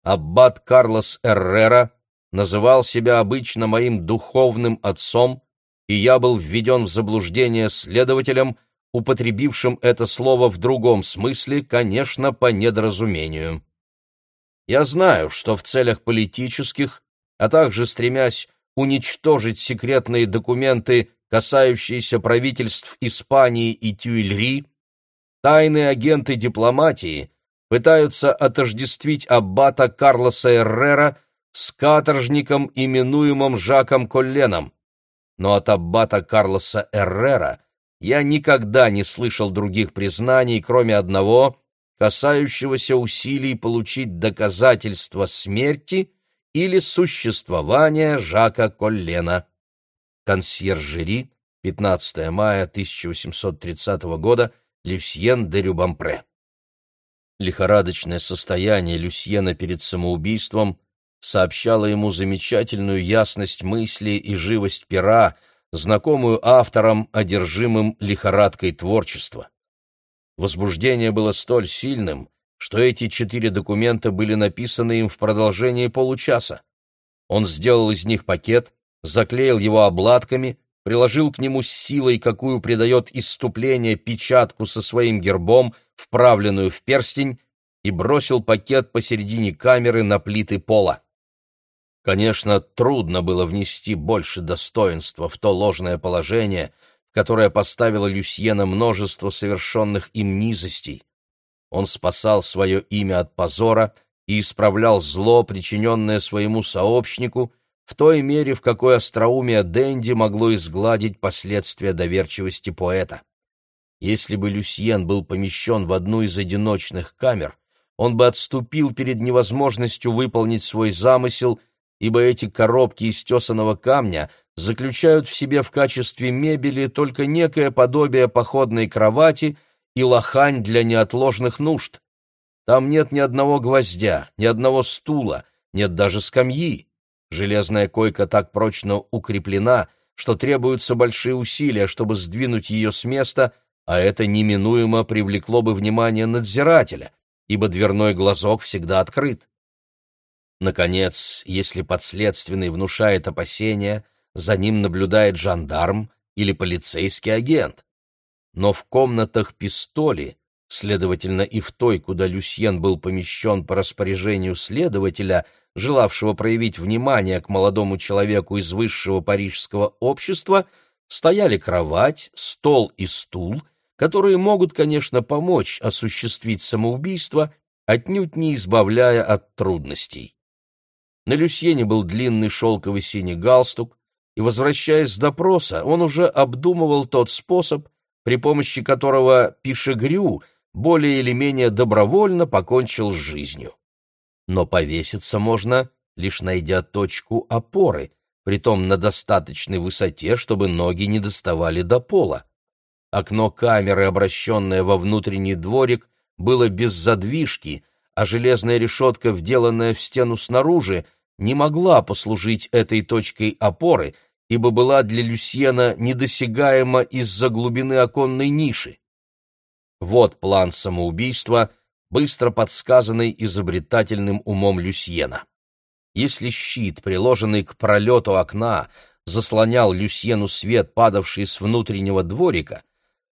Аббат Карлос Эррера называл себя обычно моим духовным отцом, и я был введен в заблуждение следователем, употребившим это слово в другом смысле, конечно, по недоразумению. Я знаю, что в целях политических, а также стремясь уничтожить секретные документы, касающиеся правительств Испании и Тюильри, тайные агенты дипломатии пытаются отождествить аббата Карлоса Эррера с каторжником, именуемым Жаком Колленом. Но от аббата Карлоса Эррера я никогда не слышал других признаний, кроме одного, касающегося усилий получить доказательства смерти или существования Жака Коллена. Консьержери, 15 мая 1830 года, Люсьен де Рюбампре. Лихорадочное состояние Люсьена перед самоубийством сообщало ему замечательную ясность мысли и живость пера, знакомую авторам, одержимым лихорадкой творчества. Возбуждение было столь сильным, что эти четыре документа были написаны им в продолжении получаса. Он сделал из них пакет, заклеил его обладками, приложил к нему силой, какую придает иступление, печатку со своим гербом, вправленную в перстень, и бросил пакет посередине камеры на плиты пола. Конечно, трудно было внести больше достоинства в то ложное положение, которое поставило Люсьена множество совершенных им низостей. Он спасал свое имя от позора и исправлял зло, причиненное своему сообщнику, в той мере, в какой остроумие Дэнди могло изгладить последствия доверчивости поэта. Если бы Люсьен был помещен в одну из одиночных камер, он бы отступил перед невозможностью выполнить свой замысел, ибо эти коробки из тесаного камня заключают в себе в качестве мебели только некое подобие походной кровати и лохань для неотложных нужд. Там нет ни одного гвоздя, ни одного стула, нет даже скамьи. Железная койка так прочно укреплена, что требуются большие усилия, чтобы сдвинуть ее с места, а это неминуемо привлекло бы внимание надзирателя, ибо дверной глазок всегда открыт. Наконец, если подследственный внушает опасения, за ним наблюдает жандарм или полицейский агент. Но в комнатах пистоли, следовательно, и в той, куда Люсьен был помещен по распоряжению следователя – желавшего проявить внимание к молодому человеку из высшего парижского общества, стояли кровать, стол и стул, которые могут, конечно, помочь осуществить самоубийство, отнюдь не избавляя от трудностей. На Люсьене был длинный шелковый синий галстук, и, возвращаясь с допроса, он уже обдумывал тот способ, при помощи которого Пишегрю более или менее добровольно покончил с жизнью но повеситься можно, лишь найдя точку опоры, притом на достаточной высоте, чтобы ноги не доставали до пола. Окно камеры, обращенное во внутренний дворик, было без задвижки, а железная решетка, вделанная в стену снаружи, не могла послужить этой точкой опоры, ибо была для Люсьена недосягаема из-за глубины оконной ниши. Вот план самоубийства, быстро подсказанный изобретательным умом Люсьена. Если щит, приложенный к пролету окна, заслонял Люсьену свет, падавший с внутреннего дворика,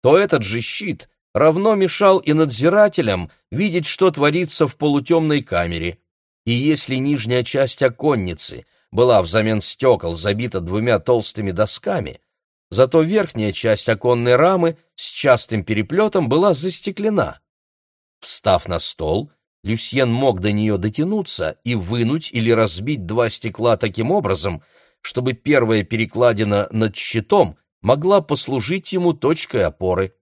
то этот же щит равно мешал и надзирателям видеть, что творится в полутемной камере. И если нижняя часть оконницы была взамен стекол забита двумя толстыми досками, зато верхняя часть оконной рамы с частым переплетом была застеклена. Встав на стол, Люсьен мог до нее дотянуться и вынуть или разбить два стекла таким образом, чтобы первая перекладина над щитом могла послужить ему точкой опоры.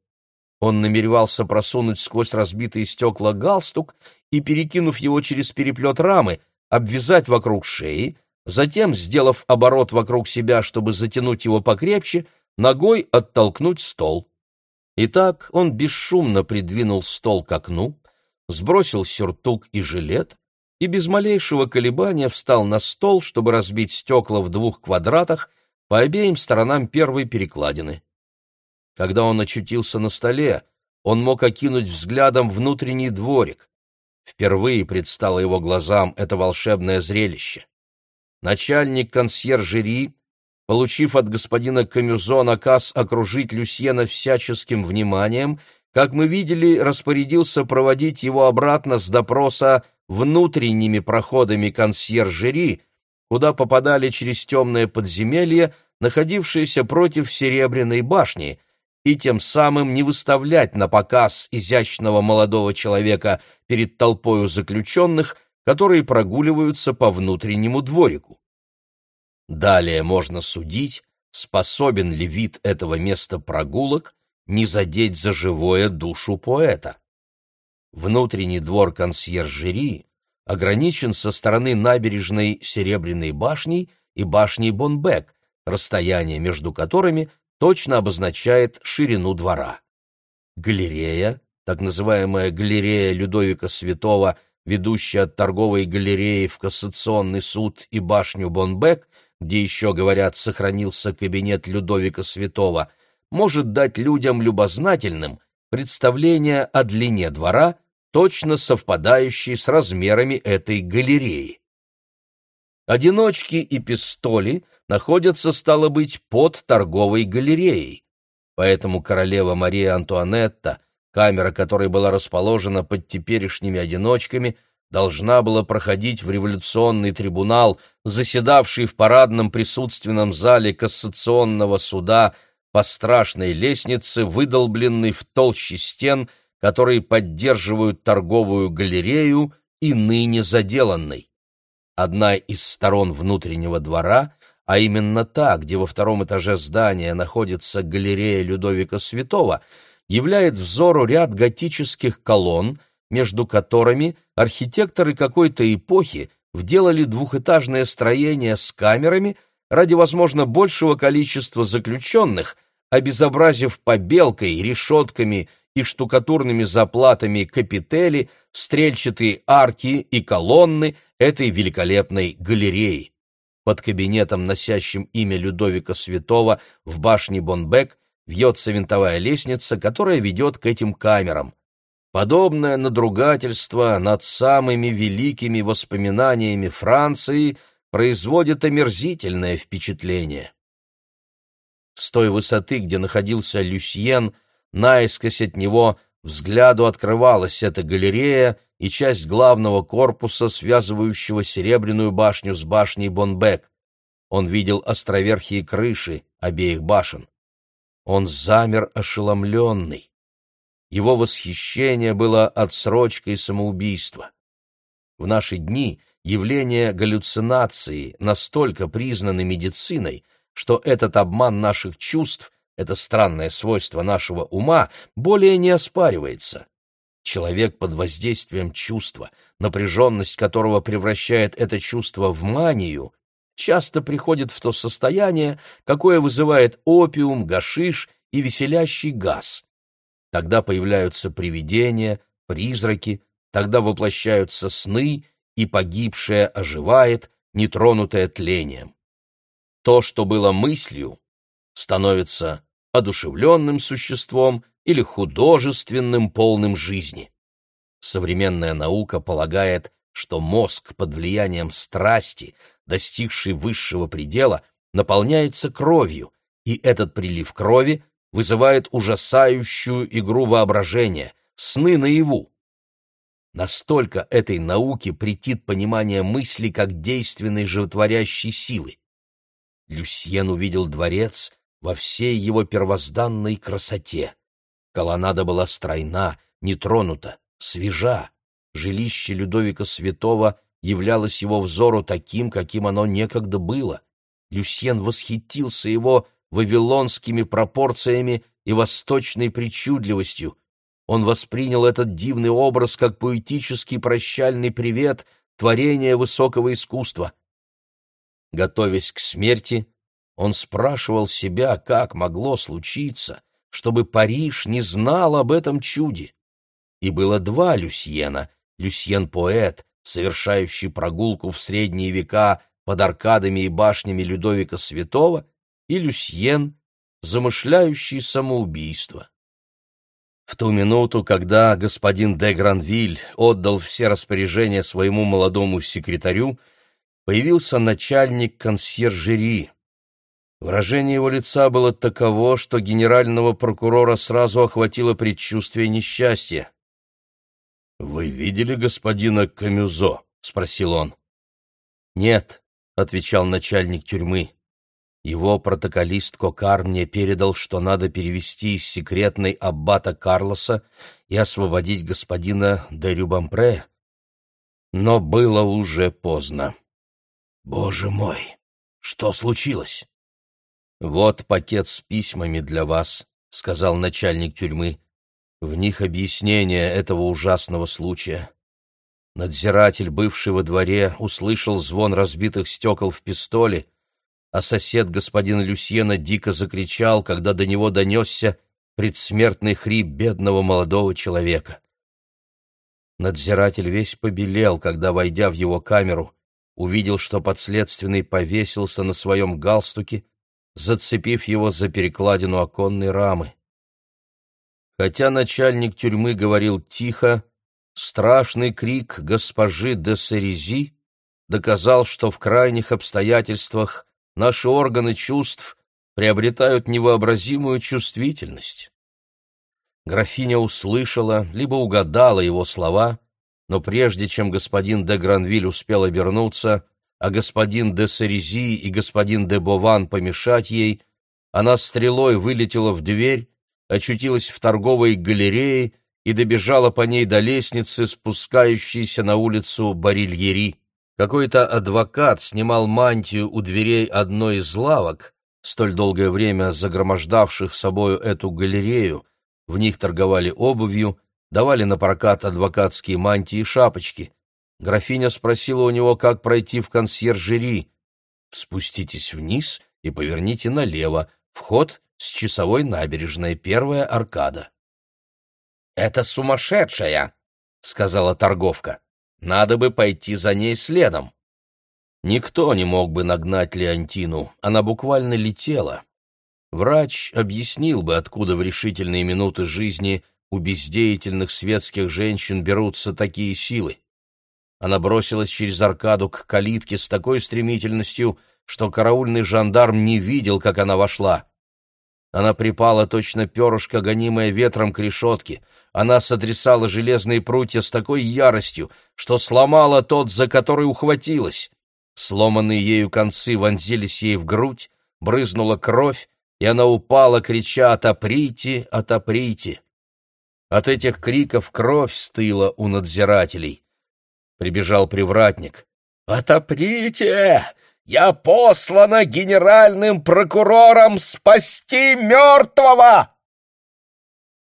Он намеревался просунуть сквозь разбитые стекла галстук и, перекинув его через переплет рамы, обвязать вокруг шеи, затем, сделав оборот вокруг себя, чтобы затянуть его покрепче, ногой оттолкнуть стол. Итак, он бесшумно придвинул стол к окну, сбросил сюртук и жилет и без малейшего колебания встал на стол, чтобы разбить стекла в двух квадратах по обеим сторонам первой перекладины. Когда он очутился на столе, он мог окинуть взглядом внутренний дворик. Впервые предстало его глазам это волшебное зрелище. Начальник консьержери получив от господина Камюзо наказ окружить Люсьена всяческим вниманием, как мы видели, распорядился проводить его обратно с допроса внутренними проходами консьержери, куда попадали через темное подземелье, находившееся против Серебряной башни, и тем самым не выставлять на показ изящного молодого человека перед толпою заключенных, которые прогуливаются по внутреннему дворику. Далее можно судить, способен ли вид этого места прогулок не задеть за живое душу поэта. Внутренний двор консьержери ограничен со стороны набережной Серебряной башней и башней Бонбек, расстояние между которыми точно обозначает ширину двора. Галерея, так называемая галерея Людовика Святого, ведущая от торговой галереи в Кассационный суд и башню Бонбек, где еще, говорят, сохранился кабинет Людовика Святого, может дать людям любознательным представление о длине двора, точно совпадающей с размерами этой галереи. Одиночки и пистоли находятся, стало быть, под торговой галереей. Поэтому королева Мария Антуанетта, камера которой была расположена под теперешними одиночками, должна была проходить в революционный трибунал, заседавший в парадном присутственном зале Кассационного суда по страшной лестнице, выдолбленной в толще стен, которые поддерживают торговую галерею и ныне заделанной. Одна из сторон внутреннего двора, а именно та, где во втором этаже здания находится галерея Людовика Святого, являет взору ряд готических колонн, между которыми архитекторы какой-то эпохи вделали двухэтажное строение с камерами ради, возможно, большего количества заключенных, обезобразив побелкой, решетками и штукатурными заплатами капители, стрельчатые арки и колонны этой великолепной галереи. Под кабинетом, носящим имя Людовика Святого, в башне Бонбек вьется винтовая лестница, которая ведет к этим камерам. Подобное надругательство над самыми великими воспоминаниями Франции производит омерзительное впечатление. С той высоты, где находился Люсьен, наискось от него взгляду открывалась эта галерея и часть главного корпуса, связывающего Серебряную башню с башней Бонбек. Он видел островерхие крыши обеих башен. Он замер ошеломленный. Его восхищение было отсрочкой самоубийства. В наши дни явления галлюцинации настолько признаны медициной, что этот обман наших чувств, это странное свойство нашего ума, более не оспаривается. Человек под воздействием чувства, напряженность которого превращает это чувство в манию, часто приходит в то состояние, какое вызывает опиум, гашиш и веселящий газ. Тогда появляются привидения, призраки, тогда воплощаются сны, и погибшее оживает, нетронутое тлением. То, что было мыслью, становится одушевленным существом или художественным, полным жизни. Современная наука полагает, что мозг под влиянием страсти, достигший высшего предела, наполняется кровью, и этот прилив крови вызывает ужасающую игру воображения, сны наяву. Настолько этой науке претит понимание мысли как действенной животворящей силы. Люсьен увидел дворец во всей его первозданной красоте. Колоннада была стройна, нетронута, свежа. Жилище Людовика Святого являлось его взору таким, каким оно некогда было. Люсьен восхитился его вавилонскими пропорциями и восточной причудливостью. Он воспринял этот дивный образ как поэтический прощальный привет творения высокого искусства. Готовясь к смерти, он спрашивал себя, как могло случиться, чтобы Париж не знал об этом чуде. И было два Люсьена — Люсьен-поэт, совершающий прогулку в средние века под аркадами и башнями Людовика Святого, и Люсьен, замышляющий самоубийство. В ту минуту, когда господин де Гранвиль отдал все распоряжения своему молодому секретарю, появился начальник консьержери. Выражение его лица было таково, что генерального прокурора сразу охватило предчувствие несчастья. «Вы видели господина Камюзо?» — спросил он. «Нет», — отвечал начальник тюрьмы. Его протоколист Кокар мне передал, что надо перевести из секретной аббата Карлоса и освободить господина де Рюбампре. Но было уже поздно. «Боже мой! Что случилось?» «Вот пакет с письмами для вас», — сказал начальник тюрьмы. «В них объяснение этого ужасного случая». Надзиратель, бывший во дворе, услышал звон разбитых стекол в пистоле, а сосед господина Люсьена дико закричал, когда до него донесся предсмертный хрип бедного молодого человека. Надзиратель весь побелел, когда, войдя в его камеру, увидел, что подследственный повесился на своем галстуке, зацепив его за перекладину оконной рамы. Хотя начальник тюрьмы говорил тихо, страшный крик госпожи де Серези доказал, что в крайних обстоятельствах наши органы чувств приобретают невообразимую чувствительность. Графиня услышала, либо угадала его слова, но прежде чем господин де Гранвиль успел обернуться, а господин де Серези и господин де Бован помешать ей, она стрелой вылетела в дверь, очутилась в торговой галерее и добежала по ней до лестницы, спускающейся на улицу Барильери. Какой-то адвокат снимал мантию у дверей одной из лавок, столь долгое время загромождавших собою эту галерею, в них торговали обувью, давали на прокат адвокатские мантии и шапочки. Графиня спросила у него, как пройти в консьержери. «Спуститесь вниз и поверните налево. Вход с часовой набережной, первая аркада». «Это сумасшедшая!» — сказала торговка. «Надо бы пойти за ней следом». Никто не мог бы нагнать Леонтину, она буквально летела. Врач объяснил бы, откуда в решительные минуты жизни у бездеятельных светских женщин берутся такие силы. Она бросилась через аркаду к калитке с такой стремительностью, что караульный жандарм не видел, как она вошла. Она припала точно перышко, гонимое ветром к решетке. Она сотрясала железные прутья с такой яростью, что сломала тот, за который ухватилась. Сломанные ею концы вонзились ей в грудь, брызнула кровь, и она упала, крича «Отоприте! Отоприте!». От этих криков кровь стыла у надзирателей. Прибежал привратник. «Отоприте! Я послана генеральным прокурором спасти мертвого!»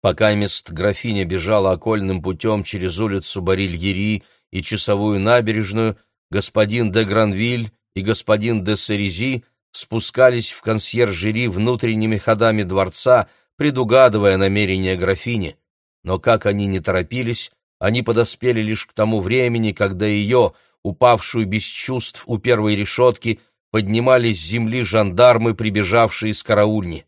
Пока мест графиня бежала окольным путем через улицу Барильери и часовую набережную, господин де Гранвиль и господин де Серези спускались в консьержери внутренними ходами дворца, предугадывая намерения графини. Но как они не торопились, они подоспели лишь к тому времени, когда ее, упавшую без чувств у первой решетки, поднимали с земли жандармы, прибежавшие из караульни.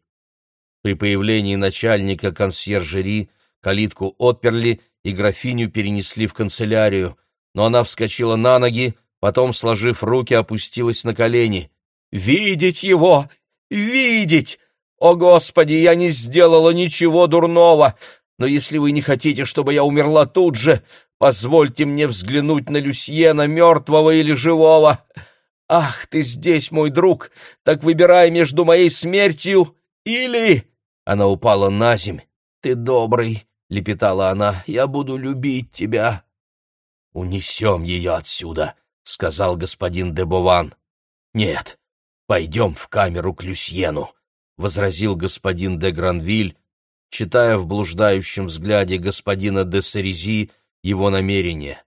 При появлении начальника консьержери калитку отперли и графиню перенесли в канцелярию, но она вскочила на ноги, потом, сложив руки, опустилась на колени. Видеть его! Видеть! О, Господи, я не сделала ничего дурного! Но если вы не хотите, чтобы я умерла тут же, позвольте мне взглянуть на Люсьена, мертвого или живого. Ах, ты здесь, мой друг, так выбирай между моей смертью или...» Она упала на земь. «Ты добрый», — лепетала она, — «я буду любить тебя». «Унесем ее отсюда», — сказал господин Дебован. «Нет, «Пойдем в камеру к Люсьену», — возразил господин де Гранвиль, читая в блуждающем взгляде господина де Сарези его намерение.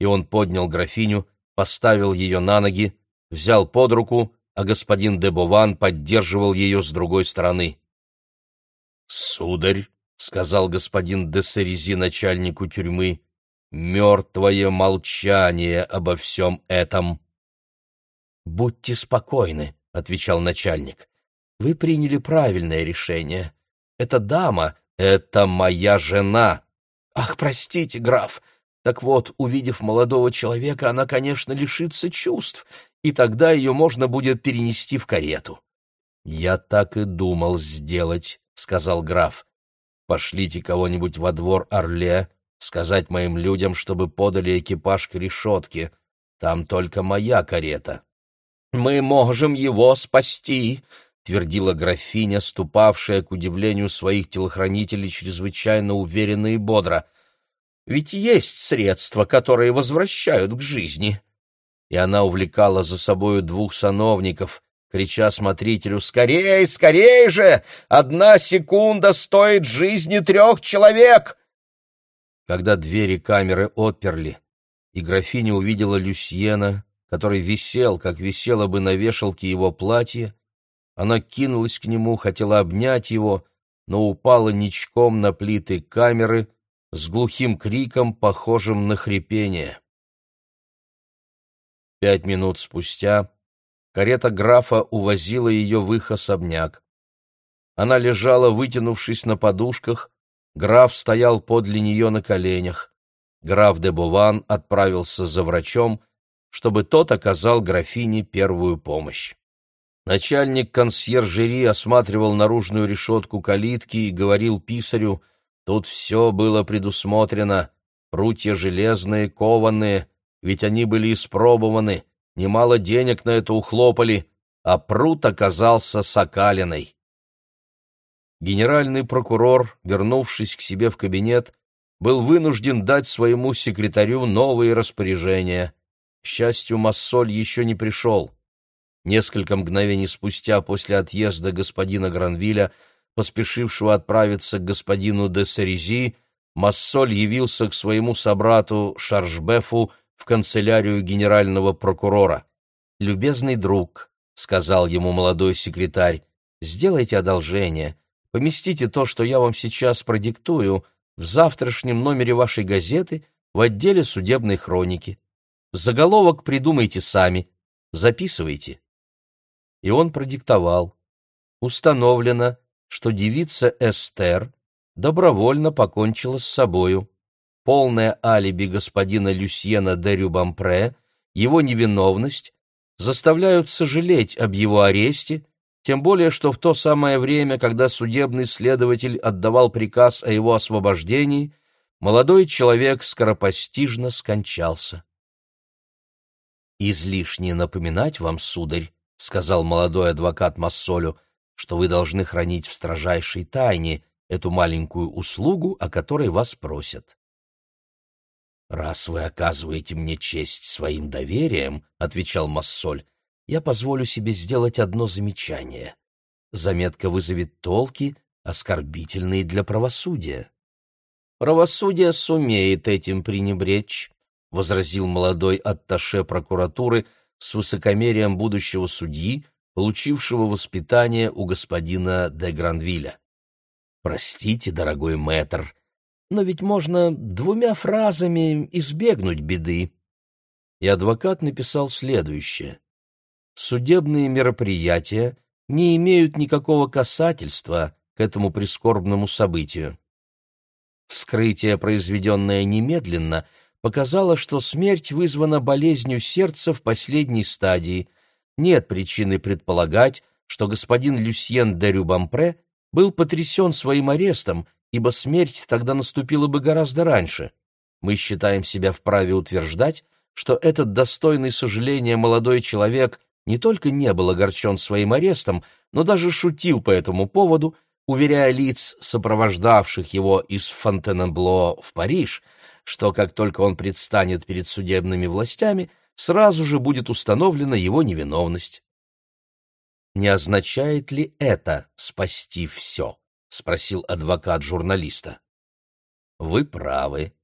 И он поднял графиню, поставил ее на ноги, взял под руку, а господин де Бован поддерживал ее с другой стороны. «Сударь», — сказал господин де Сарези начальнику тюрьмы, — «мертвое молчание обо всем этом». «Будьте спокойны», — отвечал начальник. «Вы приняли правильное решение. Эта дама — это моя жена». «Ах, простите, граф. Так вот, увидев молодого человека, она, конечно, лишится чувств, и тогда ее можно будет перенести в карету». «Я так и думал сделать», — сказал граф. «Пошлите кого-нибудь во двор Орле, сказать моим людям, чтобы подали экипаж к решетке. Там только моя карета». «Мы можем его спасти», — твердила графиня, ступавшая, к удивлению своих телохранителей, чрезвычайно уверенно и бодро. «Ведь есть средства, которые возвращают к жизни». И она увлекала за собою двух сановников, крича смотрителю «Скорей, скорей же! Одна секунда стоит жизни трех человек!» Когда двери камеры отперли, и графиня увидела Люсьена, который висел, как висело бы на вешалке его платье, она кинулась к нему, хотела обнять его, но упала ничком на плиты камеры с глухим криком, похожим на хрипение. Пять минут спустя карета графа увозила ее в их особняк. Она лежала, вытянувшись на подушках, граф стоял подле нее на коленях. Граф де Буван отправился за врачом, чтобы тот оказал графине первую помощь. Начальник консьержери осматривал наружную решетку калитки и говорил писарю, тут все было предусмотрено, прутья железные, кованые, ведь они были испробованы, немало денег на это ухлопали, а прут оказался сокалиной. Генеральный прокурор, вернувшись к себе в кабинет, был вынужден дать своему секретарю новые распоряжения. К счастью, Массоль еще не пришел. Несколько мгновений спустя после отъезда господина Гранвиля, поспешившего отправиться к господину де Сарези, Массоль явился к своему собрату Шаржбефу в канцелярию генерального прокурора. «Любезный друг», — сказал ему молодой секретарь, — «сделайте одолжение, поместите то, что я вам сейчас продиктую, в завтрашнем номере вашей газеты в отделе судебной хроники. Заголовок придумайте сами, записывайте». И он продиктовал. Установлено, что девица Эстер добровольно покончила с собою полное алиби господина Люсьена де Рюбампре, его невиновность, заставляют сожалеть об его аресте, тем более что в то самое время, когда судебный следователь отдавал приказ о его освобождении, молодой человек скоропостижно скончался. «Излишне напоминать вам, сударь, — сказал молодой адвокат Массолю, — что вы должны хранить в строжайшей тайне эту маленькую услугу, о которой вас просят. «Раз вы оказываете мне честь своим доверием, — отвечал Массоль, — я позволю себе сделать одно замечание. Заметка вызовет толки, оскорбительные для правосудия». «Правосудие сумеет этим пренебречь», — возразил молодой атташе прокуратуры с высокомерием будущего судьи, получившего воспитание у господина де Гранвиля. «Простите, дорогой мэтр, но ведь можно двумя фразами избегнуть беды. И адвокат написал следующее. Судебные мероприятия не имеют никакого касательства к этому прискорбному событию. Вскрытие, произведенное немедленно, показало, что смерть вызвана болезнью сердца в последней стадии. Нет причины предполагать, что господин Люсьен де Рюбампре был потрясен своим арестом ибо смерть тогда наступила бы гораздо раньше. Мы считаем себя вправе утверждать, что этот достойный сожаления молодой человек не только не был огорчен своим арестом, но даже шутил по этому поводу, уверяя лиц, сопровождавших его из Фонтенебло в Париж, что как только он предстанет перед судебными властями, сразу же будет установлена его невиновность. Не означает ли это спасти все? — спросил адвокат журналиста. «Вы правы.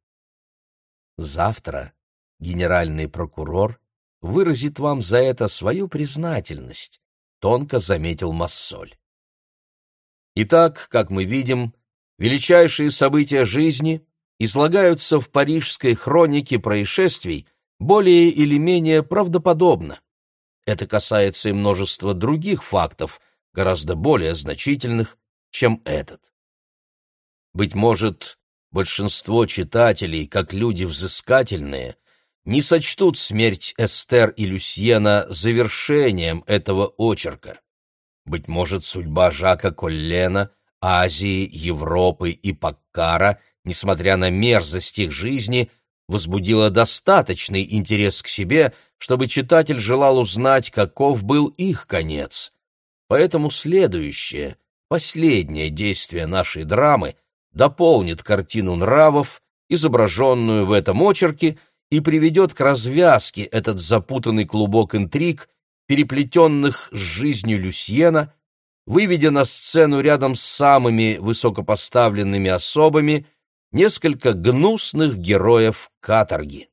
Завтра генеральный прокурор выразит вам за это свою признательность», — тонко заметил Массоль. Итак, как мы видим, величайшие события жизни излагаются в парижской хронике происшествий более или менее правдоподобно. Это касается и множества других фактов, гораздо более значительных, чем этот. Быть может, большинство читателей, как люди взыскательные, не сочтут смерть Эстер и Люсьена завершением этого очерка. Быть может, судьба Жака Коллена, Азии, Европы и Паккара, несмотря на мерзость их жизни, возбудила достаточный интерес к себе, чтобы читатель желал узнать, каков был их конец. Поэтому следующее, последнее действие нашей драмы дополнит картину нравов, изображенную в этом очерке, и приведет к развязке этот запутанный клубок интриг, переплетенных с жизнью Люсьена, выведя на сцену рядом с самыми высокопоставленными особами несколько гнусных героев каторги.